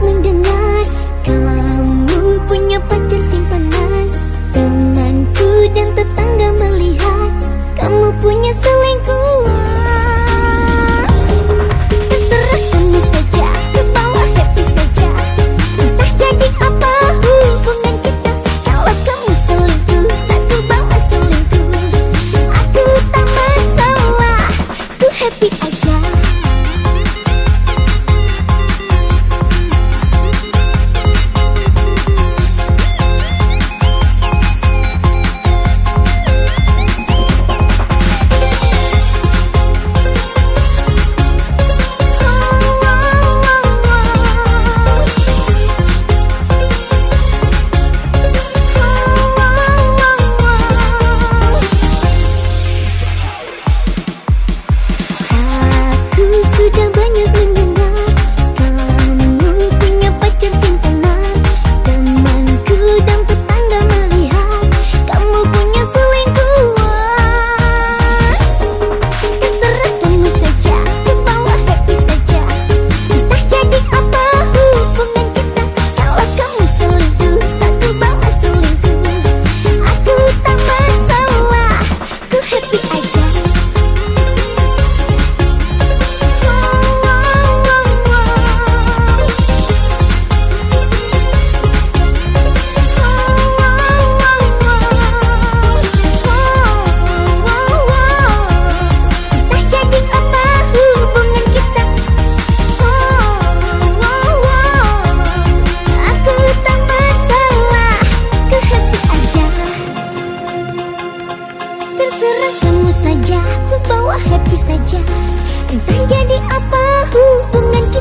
mendengar kawan Terserah kamu saja Ku bawa happy saja. Entah jadi apa hubungan kita.